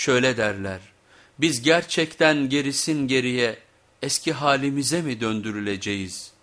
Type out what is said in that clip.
Şöyle derler, biz gerçekten gerisin geriye eski halimize mi döndürüleceğiz?''